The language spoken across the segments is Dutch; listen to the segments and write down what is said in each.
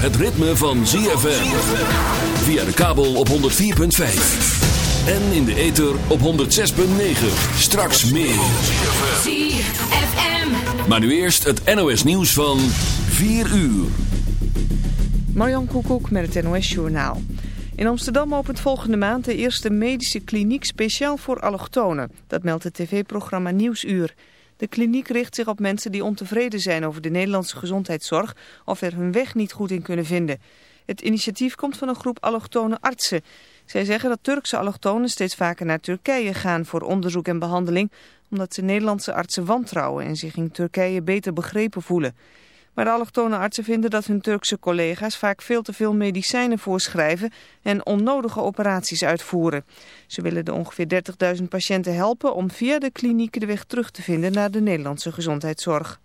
Het ritme van ZFM. Via de kabel op 104.5. En in de ether op 106.9. Straks meer. ZFM. Maar nu eerst het NOS nieuws van 4 uur. Marjan Koekoek met het NOS Journaal. In Amsterdam opent volgende maand de eerste medische kliniek speciaal voor allochtonen. Dat meldt het tv-programma Nieuwsuur. De kliniek richt zich op mensen die ontevreden zijn over de Nederlandse gezondheidszorg of er hun weg niet goed in kunnen vinden. Het initiatief komt van een groep allochtone artsen. Zij zeggen dat Turkse allochtonen steeds vaker naar Turkije gaan voor onderzoek en behandeling, omdat ze Nederlandse artsen wantrouwen en zich in Turkije beter begrepen voelen. Maar de allochtone artsen vinden dat hun Turkse collega's vaak veel te veel medicijnen voorschrijven en onnodige operaties uitvoeren. Ze willen de ongeveer 30.000 patiënten helpen om via de klinieken de weg terug te vinden naar de Nederlandse gezondheidszorg.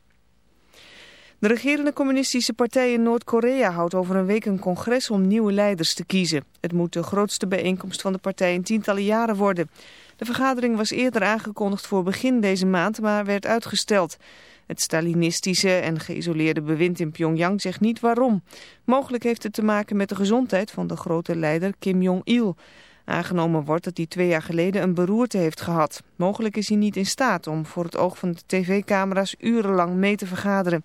De regerende communistische partij in Noord-Korea houdt over een week een congres om nieuwe leiders te kiezen. Het moet de grootste bijeenkomst van de partij in tientallen jaren worden. De vergadering was eerder aangekondigd voor begin deze maand, maar werd uitgesteld. Het Stalinistische en geïsoleerde bewind in Pyongyang zegt niet waarom. Mogelijk heeft het te maken met de gezondheid van de grote leider Kim Jong-il. Aangenomen wordt dat hij twee jaar geleden een beroerte heeft gehad. Mogelijk is hij niet in staat om voor het oog van de tv-camera's urenlang mee te vergaderen.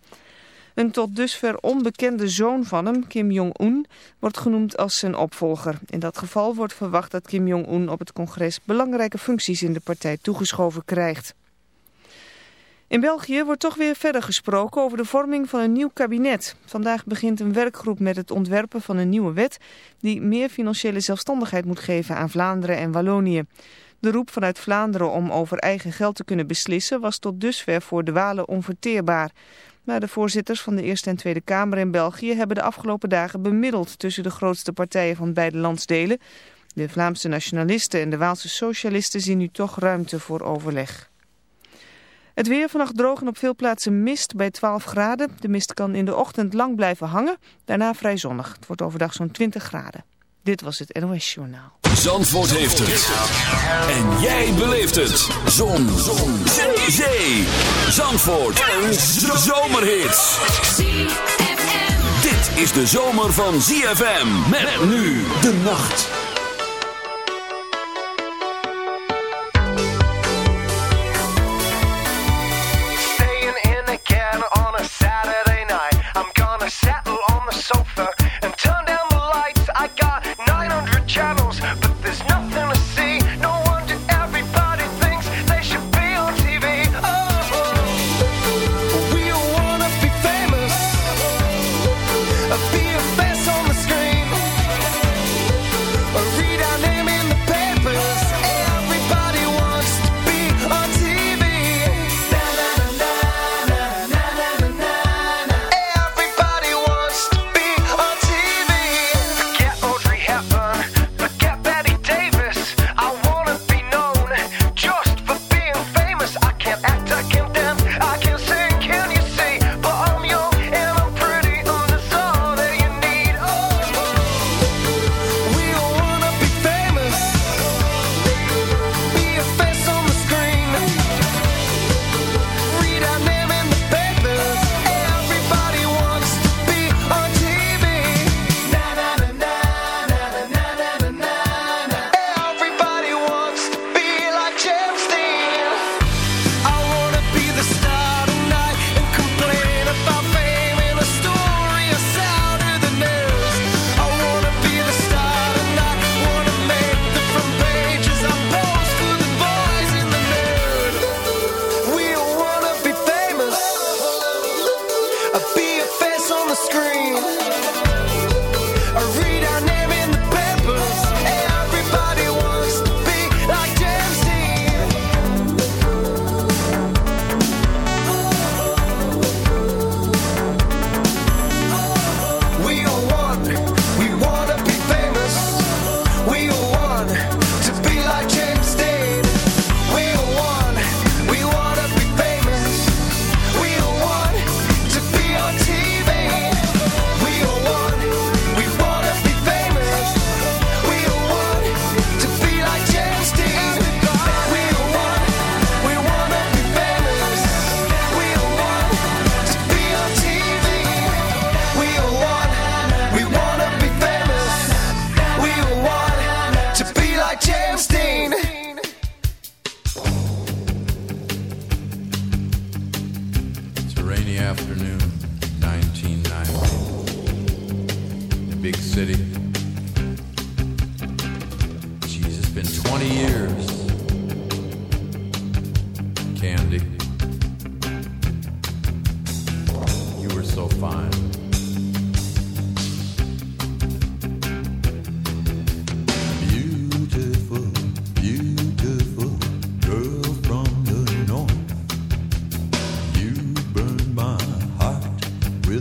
Een tot dusver onbekende zoon van hem, Kim Jong-un, wordt genoemd als zijn opvolger. In dat geval wordt verwacht dat Kim Jong-un op het congres belangrijke functies in de partij toegeschoven krijgt. In België wordt toch weer verder gesproken over de vorming van een nieuw kabinet. Vandaag begint een werkgroep met het ontwerpen van een nieuwe wet... die meer financiële zelfstandigheid moet geven aan Vlaanderen en Wallonië. De roep vanuit Vlaanderen om over eigen geld te kunnen beslissen... was tot dusver voor de Walen onverteerbaar. Maar de voorzitters van de Eerste en Tweede Kamer in België... hebben de afgelopen dagen bemiddeld tussen de grootste partijen van beide landsdelen. De Vlaamse nationalisten en de Waalse socialisten zien nu toch ruimte voor overleg. Het weer vannacht droog en op veel plaatsen mist bij 12 graden. De mist kan in de ochtend lang blijven hangen, daarna vrij zonnig. Het wordt overdag zo'n 20 graden. Dit was het NOS Journaal. Zandvoort heeft het. En jij beleeft het. Zon. Zon. Zee. Zee. Zandvoort. Een zomerhit. Dit is de zomer van ZFM. Met nu de nacht.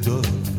dor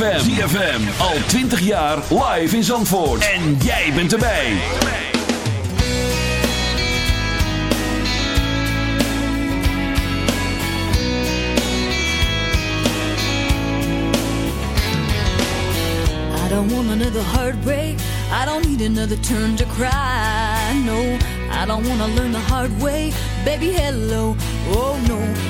ZFM. ZFM. Al 20 jaar live in Zandvoort. En jij bent erbij. I don't want another heartbreak. I don't need another turn to cry. No, I don't want to learn the hard way. Baby, hello. Oh, no.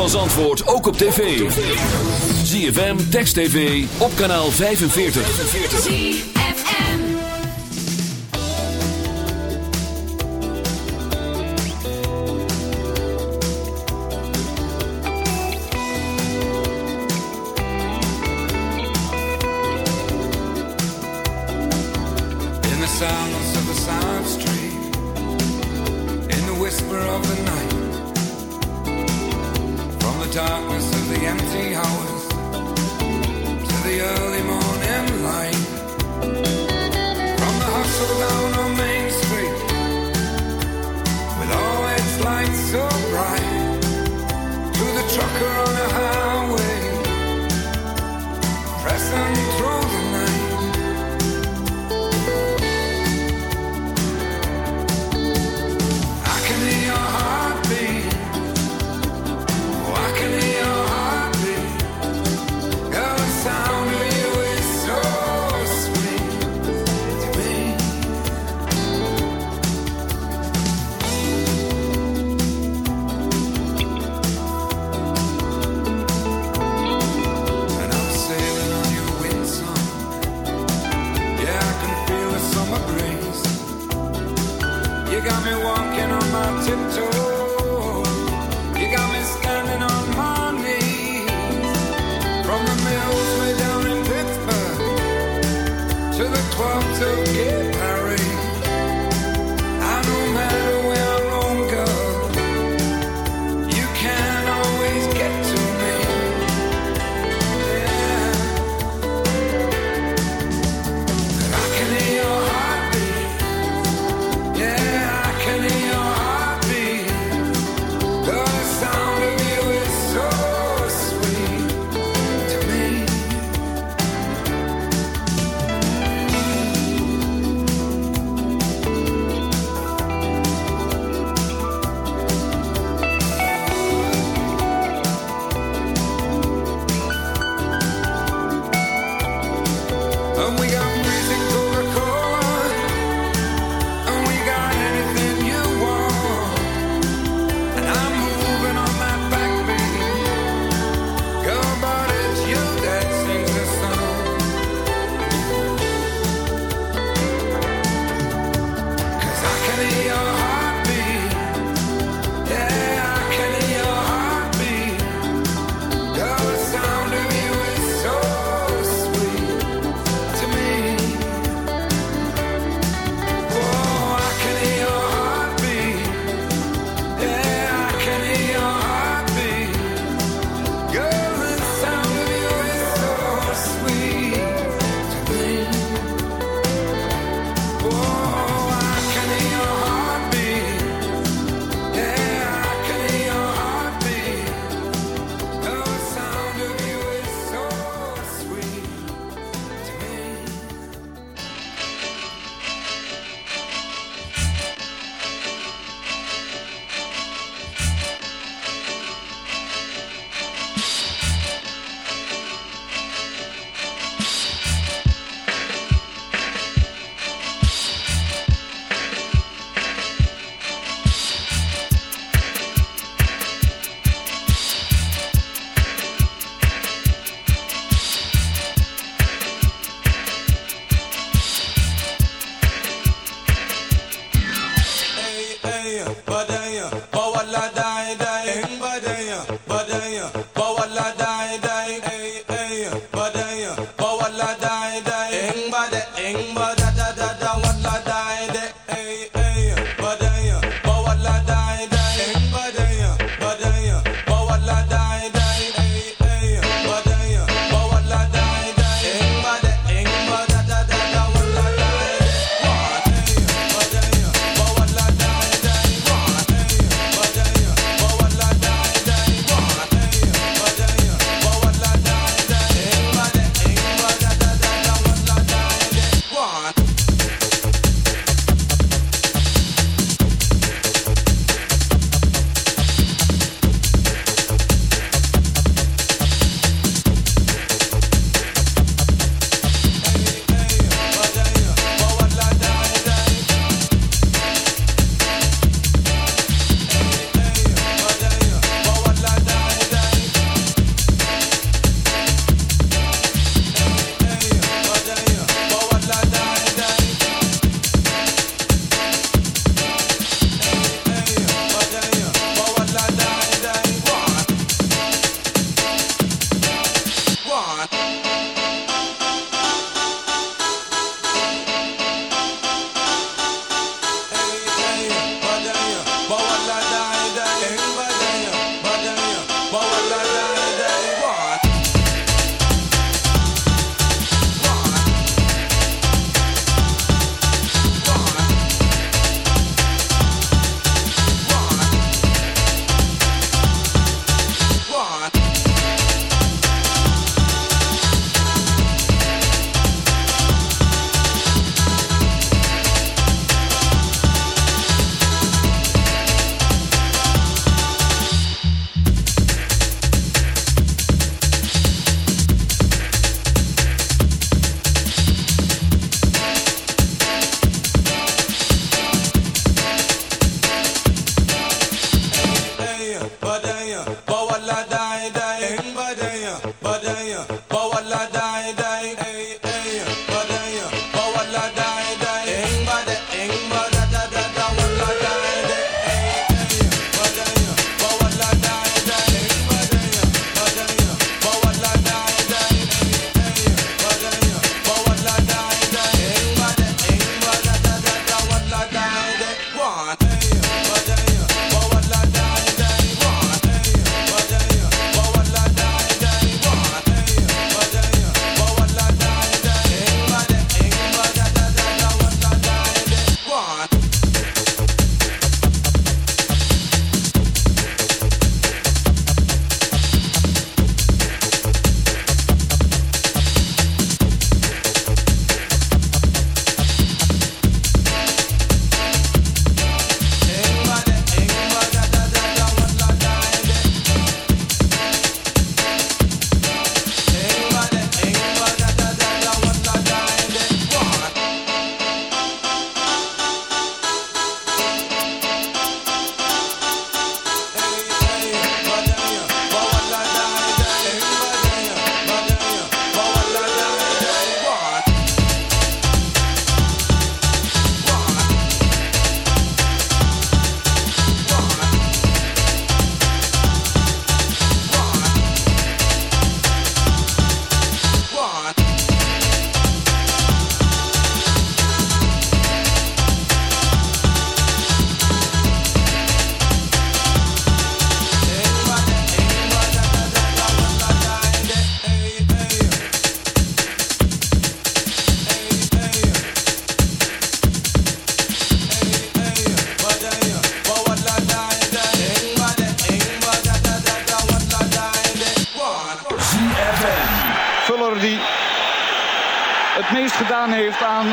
van Zandvoort ook op tv. ZFM, Text TV, op kanaal 45. ZFM In the silence of a side street In the whisper of the night darkness of the empty hours. To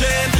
dancing